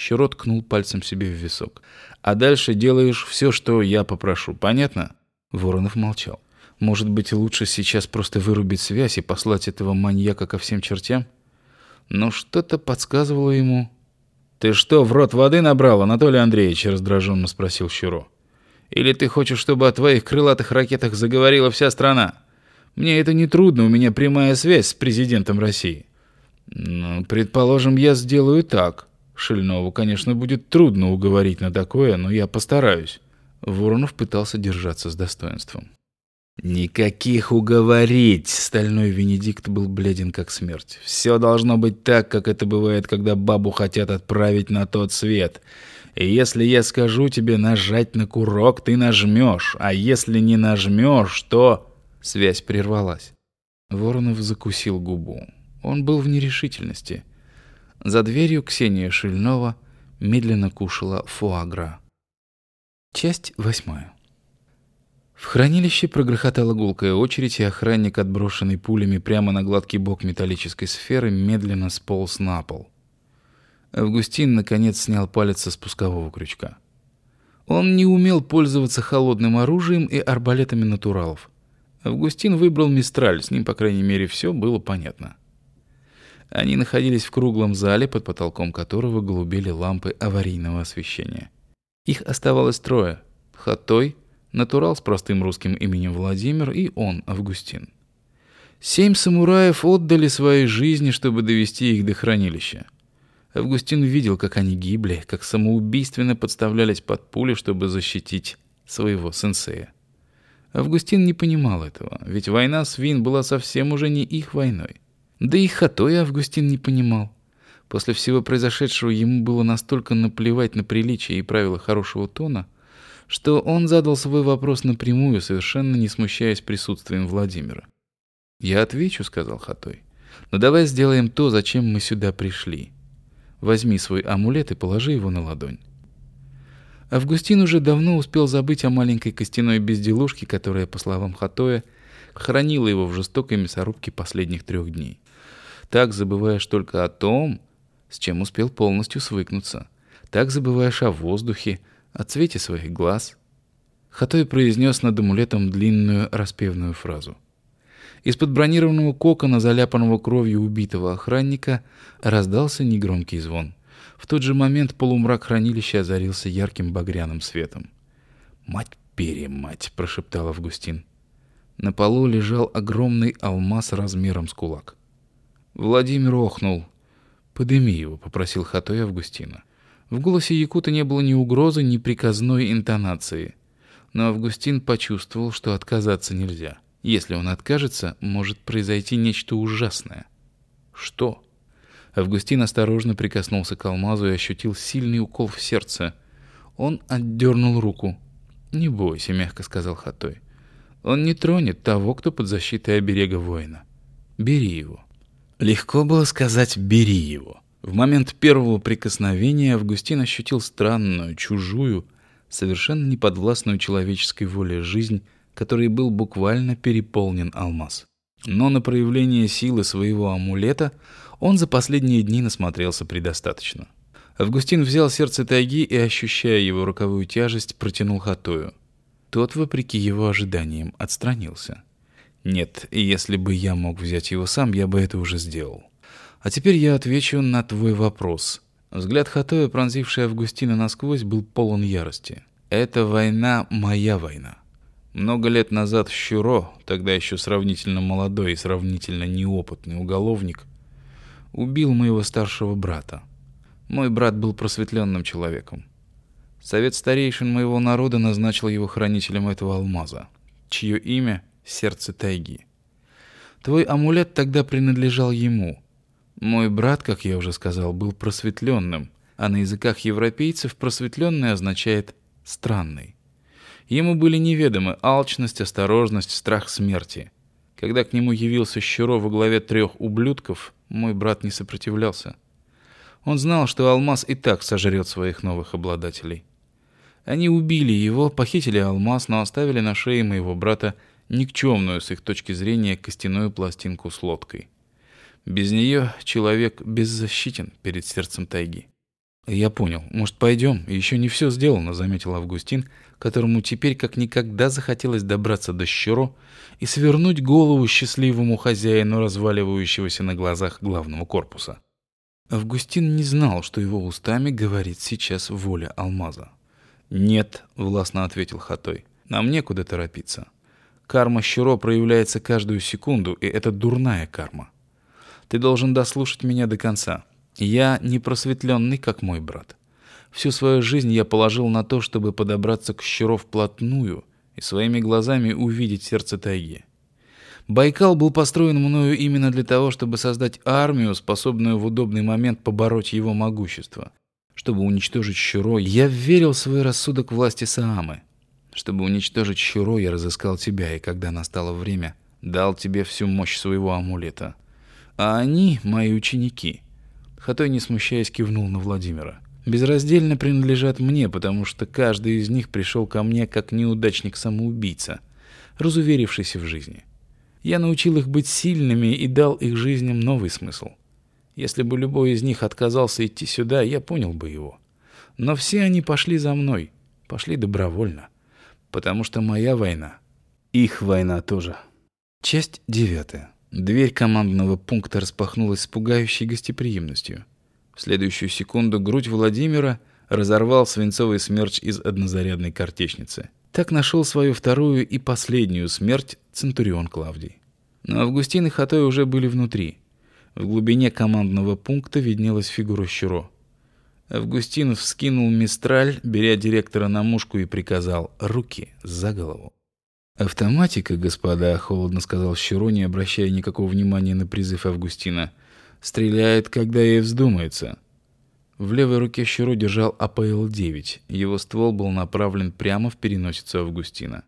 Щуро ткнул пальцем себе в висок. «А дальше делаешь все, что я попрошу. Понятно?» Воронов молчал. «Может быть, лучше сейчас просто вырубить связь и послать этого маньяка ко всем чертям?» Но что-то подсказывало ему. «Ты что, в рот воды набрал, Анатолий Андреевич?» — раздраженно спросил Щуро. «Или ты хочешь, чтобы о твоих крылатых ракетах заговорила вся страна? Мне это не трудно, у меня прямая связь с президентом России». «Ну, предположим, я сделаю так», Шильнову, конечно, будет трудно уговорить на такое, но я постараюсь. Воронов пытался держаться с достоинством. «Никаких уговорить!» Стальной Венедикт был бледен как смерть. «Все должно быть так, как это бывает, когда бабу хотят отправить на тот свет. И если я скажу тебе нажать на курок, ты нажмешь, а если не нажмешь, то...» Связь прервалась. Воронов закусил губу. Он был в нерешительности. За дверью Ксения Шильнова медленно кушала фуагра. Часть восьмая. В хранилище прогрохотала гулкая очередь, и охранник, отброшенный пулями прямо на гладкий бок металлической сферы, медленно сполз на пол. Августин, наконец, снял палец со спускового крючка. Он не умел пользоваться холодным оружием и арбалетами натуралов. Августин выбрал Мистраль, с ним, по крайней мере, все было понятно. Они находились в круглом зале, под потолком которого голубели лампы аварийного освещения. Их оставалось трое. Хатой, натурал с простым русским именем Владимир и он, Августин. Семь самураев отдали свои жизни, чтобы довести их до хранилища. Августин видел, как они гибли, как самоубийственно подставлялись под пули, чтобы защитить своего сенсея. Августин не понимал этого, ведь война с Вин была совсем уже не их войной. Да и Хатой Августин не понимал. После всего произошедшего ему было настолько наплевать на приличие и правила хорошего тона, что он задал свой вопрос напрямую, совершенно не смущаясь присутствием Владимира. «Я отвечу», — сказал Хатой. «Но давай сделаем то, зачем мы сюда пришли. Возьми свой амулет и положи его на ладонь». Августин уже давно успел забыть о маленькой костяной безделушке, которая, по словам Хатоя, хранила его в жестокой мясорубке последних трех дней так забываешь только о том, с чем успел полностью свыкнуться. Так забываешь о воздухе, о цвете своих глаз. Хатой произнес над амулетом длинную распевную фразу. Из-под бронированного кокона, заляпанного кровью убитого охранника, раздался негромкий звон. В тот же момент полумрак хранилища озарился ярким багряным светом. «Мать-перемать!» — прошептал Августин. На полу лежал огромный алмаз размером с кулак. Владимир охнул. «Подыми его», — попросил Хатой Августина. В голосе Якута не было ни угрозы, ни приказной интонации. Но Августин почувствовал, что отказаться нельзя. Если он откажется, может произойти нечто ужасное. Что? Августин осторожно прикоснулся к алмазу и ощутил сильный укол в сердце. Он отдернул руку. «Не бойся», — мягко сказал Хатой. «Он не тронет того, кто под защитой оберега воина. Бери его». Легко было сказать «бери его». В момент первого прикосновения Августин ощутил странную, чужую, совершенно неподвластную человеческой воле жизнь, которой был буквально переполнен алмаз. Но на проявление силы своего амулета он за последние дни насмотрелся предостаточно. Августин взял сердце тайги и, ощущая его роковую тяжесть, протянул Хатою. Тот, вопреки его ожиданиям, отстранился. Нет, если бы я мог взять его сам, я бы это уже сделал. А теперь я отвечу на твой вопрос. Взгляд Хатоя, пронзивший Августина насквозь, был полон ярости. Эта война моя война. Много лет назад Щуро, тогда еще сравнительно молодой и сравнительно неопытный уголовник, убил моего старшего брата. Мой брат был просветленным человеком. Совет старейшин моего народа назначил его хранителем этого алмаза, чье имя сердце тайги. Твой амулет тогда принадлежал ему. Мой брат, как я уже сказал, был просветленным, а на языках европейцев просветленный означает «странный». Ему были неведомы алчность, осторожность, страх смерти. Когда к нему явился Щуро во главе трех ублюдков, мой брат не сопротивлялся. Он знал, что алмаз и так сожрет своих новых обладателей. Они убили его, похитили алмаз, но оставили на шее моего брата никчемную с их точки зрения костяную пластинку с лодкой. Без нее человек беззащитен перед сердцем тайги. «Я понял. Может, пойдем? Еще не все сделано», — заметил Августин, которому теперь как никогда захотелось добраться до Щуро и свернуть голову счастливому хозяину разваливающегося на глазах главного корпуса. Августин не знал, что его устами говорит сейчас воля алмаза. «Нет», — властно ответил Хатой, — «нам некуда торопиться. Карма Щуро проявляется каждую секунду, и это дурная карма. Ты должен дослушать меня до конца. Я не просветленный, как мой брат. Всю свою жизнь я положил на то, чтобы подобраться к Щуро вплотную и своими глазами увидеть сердце тайги. Байкал был построен мною именно для того, чтобы создать армию, способную в удобный момент побороть его могущество. Чтобы уничтожить Щуро, я верил в свой рассудок власти Саамы. Чтобы уничтожить Щуро, я разыскал тебя, и когда настало время, дал тебе всю мощь своего амулета. А они — мои ученики. Хатой, не смущаясь, кивнул на Владимира безраздельно принадлежат мне, потому что каждый из них пришел ко мне как неудачник-самоубийца, разуверившийся в жизни. Я научил их быть сильными и дал их жизням новый смысл. Если бы любой из них отказался идти сюда, я понял бы его. Но все они пошли за мной, пошли добровольно, потому что моя война — их война тоже. Часть девятая. Дверь командного пункта распахнулась с пугающей гостеприимностью. В следующую секунду грудь Владимира разорвал свинцовый смерч из однозарядной картечницы. Так нашел свою вторую и последнюю смерть Центурион Клавдий. Но Августин и Хатой уже были внутри. В глубине командного пункта виднелась фигура Щуро. Августин вскинул мистраль, беря директора на мушку и приказал «руки за голову». «Автоматика, господа», — холодно сказал Щуро, не обращая никакого внимания на призыв Августина — Стреляет, когда ей вздумается. В левой руке Щуро держал АПЛ-9. Его ствол был направлен прямо в переносицу Августина.